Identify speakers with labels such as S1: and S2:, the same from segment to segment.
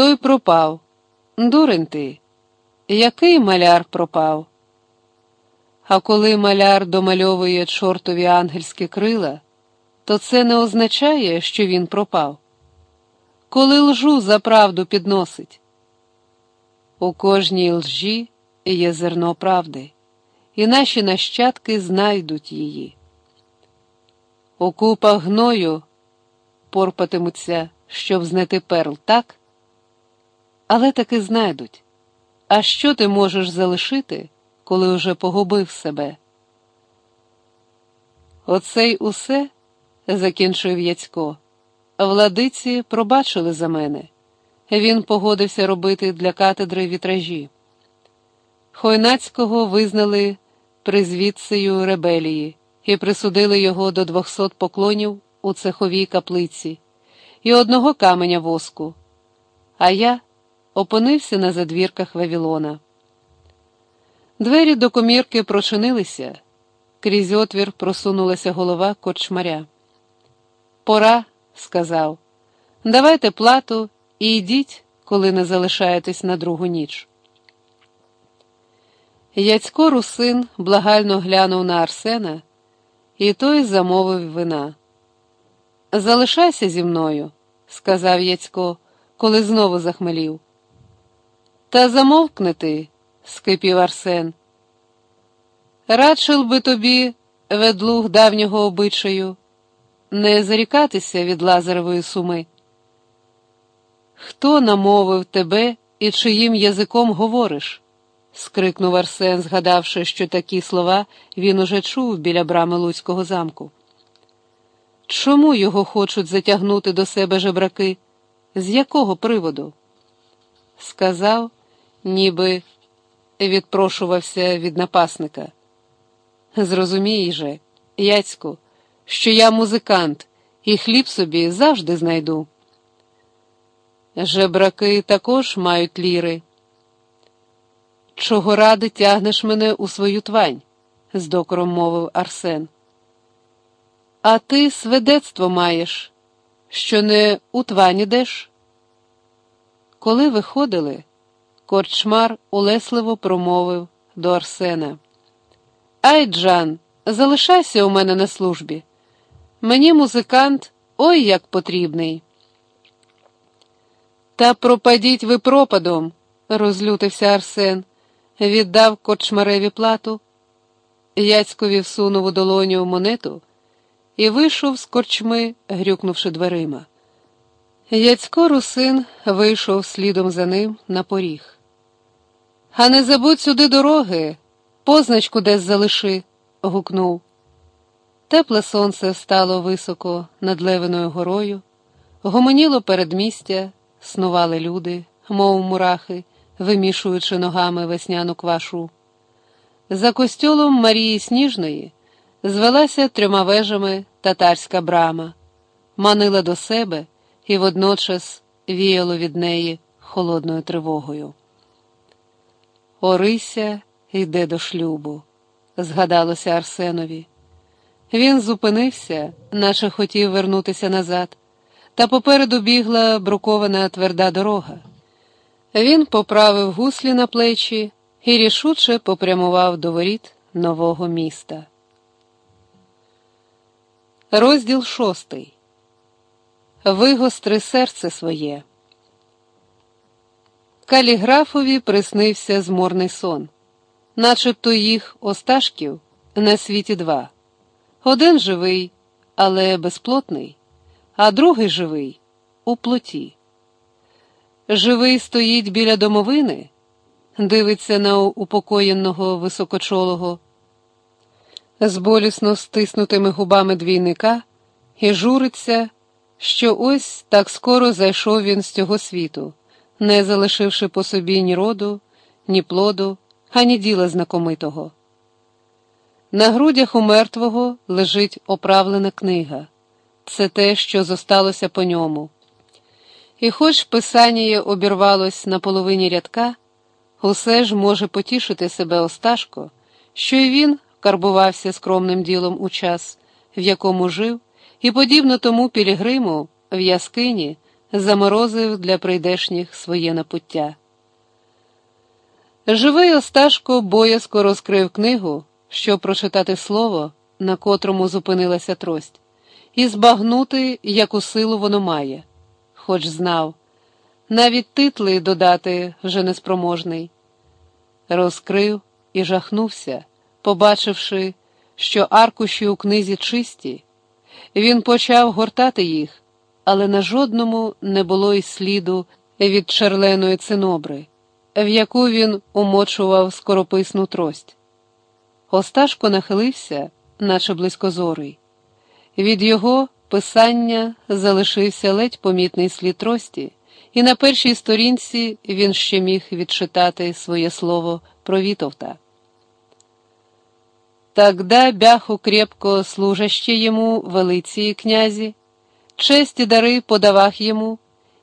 S1: той пропав. Дурень ти, який маляр пропав? А коли маляр домальовує чортові ангельські крила, то це не означає, що він пропав. Коли лжу за правду підносить. У кожній лжі є зерно правди, і наші нащадки знайдуть її. У купах гною порпатимуться, щоб знайти перл, так? Але таки знайдуть. А що ти можеш залишити, коли уже погубив себе? Оце й усе, закінчив Яцько. Владиці пробачили за мене. Він погодився робити для катедри вітражі. Хойнацького визнали призвідцею ребелії і присудили його до двохсот поклонів у цеховій каплиці і одного каменя воску. А я опинився на задвірках Вавілона. Двері до комірки прочинилися, крізь отвір просунулася голова корчмаря. Пора, сказав, давайте плату і йдіть, коли не залишаєтесь на другу ніч. Яцько русин благально глянув на Арсена, і той замовив вина. Залишайся зі мною, сказав Яцько, коли знову захмелів. Та замовкни ти, скипів Арсен. Радшил би тобі, ведлуг давнього обичаю, не зарікатися від Лазаревої суми. Хто намовив тебе і чиїм язиком говориш? скрикнув Арсен, згадавши, що такі слова він уже чув біля брами Луцького замку. Чому його хочуть затягнути до себе жебраки? З якого приводу? Сказав, ніби відпрошувався від напасника. Зрозумій же, Яцьку, що я музикант і хліб собі завжди знайду. Жебраки також мають ліри. Чого ради тягнеш мене у свою твань? з докором мовив Арсен. А ти свидетство маєш, що не у твань ідеш? Коли виходили, корчмар улесливо промовив до Арсена. Ай, Джан, залишайся у мене на службі. Мені музикант ой як потрібний. Та пропадіть ви пропадом, розлютився Арсен, віддав корчмареві плату. Яцькові всунув у долоню монету і вийшов з корчми, грюкнувши дверима. Яцько русин вийшов слідом за ним на поріг. А не забудь сюди дороги, позначку десь залиши, гукнув. Тепле сонце встало високо над Левиною горою, гомоніло передмістя, снували люди, мов мурахи, вимішуючи ногами весняну квашу. За костюлом Марії Сніжної звелася трьома вежами татарська брама, манила до себе і водночас віяло від неї холодною тривогою. Орися йде до шлюбу, згадалося Арсенові. Він зупинився, наче хотів вернутися назад, та попереду бігла брукована тверда дорога. Він поправив гуслі на плечі і рішуче попрямував до воріт нового міста. Розділ шостий. Вигостри серце своє. Каліграфові приснився зморний сон, начебто їх осташків на світі два. Один живий, але безплотний, а другий живий у плоті. Живий стоїть біля домовини, дивиться на упокоєнного високочолого, з болісно стиснутими губами двійника і журиться, що ось так скоро зайшов він з цього світу, не залишивши по собі ні роду, ні плоду, ані діла знакомитого. На грудях у мертвого лежить оправлена книга, це те, що зосталося по ньому. І хоч писання обірвалось на половині рядка, усе ж може потішити себе Осташко, що й він карбувався скромним ділом у час, в якому жив, і, подібно тому Пілігриму в яскині, заморозив для прийдешніх своє напуття. Живий Осташко боязко розкрив книгу, щоб прочитати слово, на котрому зупинилася трость, і збагнути, яку силу воно має, хоч знав, навіть титли додати вже неспроможний. Розкрив і жахнувся, побачивши, що аркуші у книзі чисті. Він почав гортати їх, але на жодному не було й сліду від черленої цинобри, в яку він умочував скорописну трость. Осташко нахилився, наче близькозорий. Від його писання залишився ледь помітний слід трості, і на першій сторінці він ще міг відчитати своє слово про Вітовта. Тогда бяху крепко служаще йому велиці князі, честі дари подавах йому,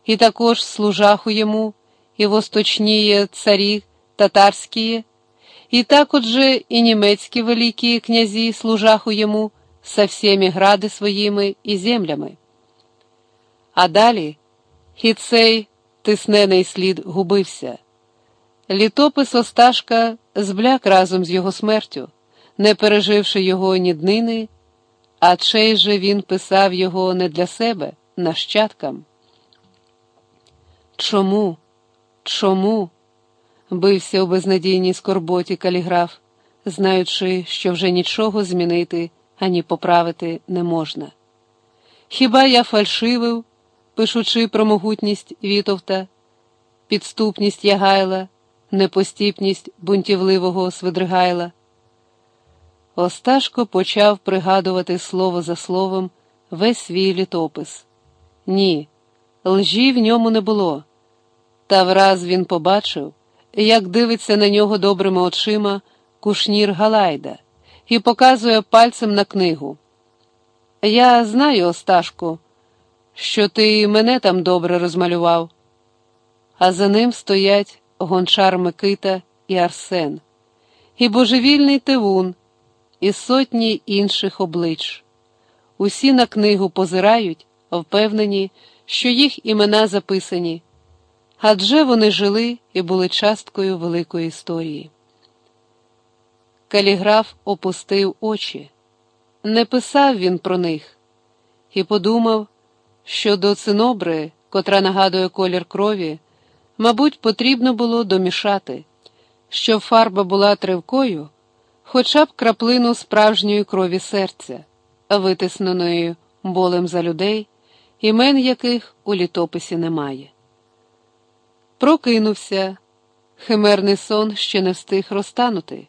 S1: і також служаху йому, і восточніє царі татарські, і також і німецькі великі князі служаху йому со всіми гради своїми і землями. А далі і цей тиснений слід губився. Літопис Осташка збляк разом з його смертю не переживши його ні днини, а чей же він писав його не для себе, нащадкам. Чому? Чому? бився у безнадійній скорботі каліграф, знаючи, що вже нічого змінити ані поправити не можна. Хіба я фальшивив, пишучи про могутність Вітовта, підступність Ягайла, непостіпність бунтівливого Свидригайла? Осташко почав пригадувати слово за словом весь свій літопис. Ні, лжі в ньому не було. Та враз він побачив, як дивиться на нього добрими очима кушнір Галайда і показує пальцем на книгу. Я знаю, Осташку, що ти мене там добре розмалював, а за ним стоять гончар Микита і Арсен, і божевільний Тивун і сотні інших облич. Усі на книгу позирають, впевнені, що їх імена записані, адже вони жили і були часткою великої історії. Каліграф опустив очі. Не писав він про них і подумав, що до цинобри, котра нагадує колір крові, мабуть, потрібно було домішати, щоб фарба була тривкою хоча б краплину справжньої крові серця, витисненої болем за людей, імен яких у літописі немає. Прокинувся, химерний сон ще не встиг розтанути.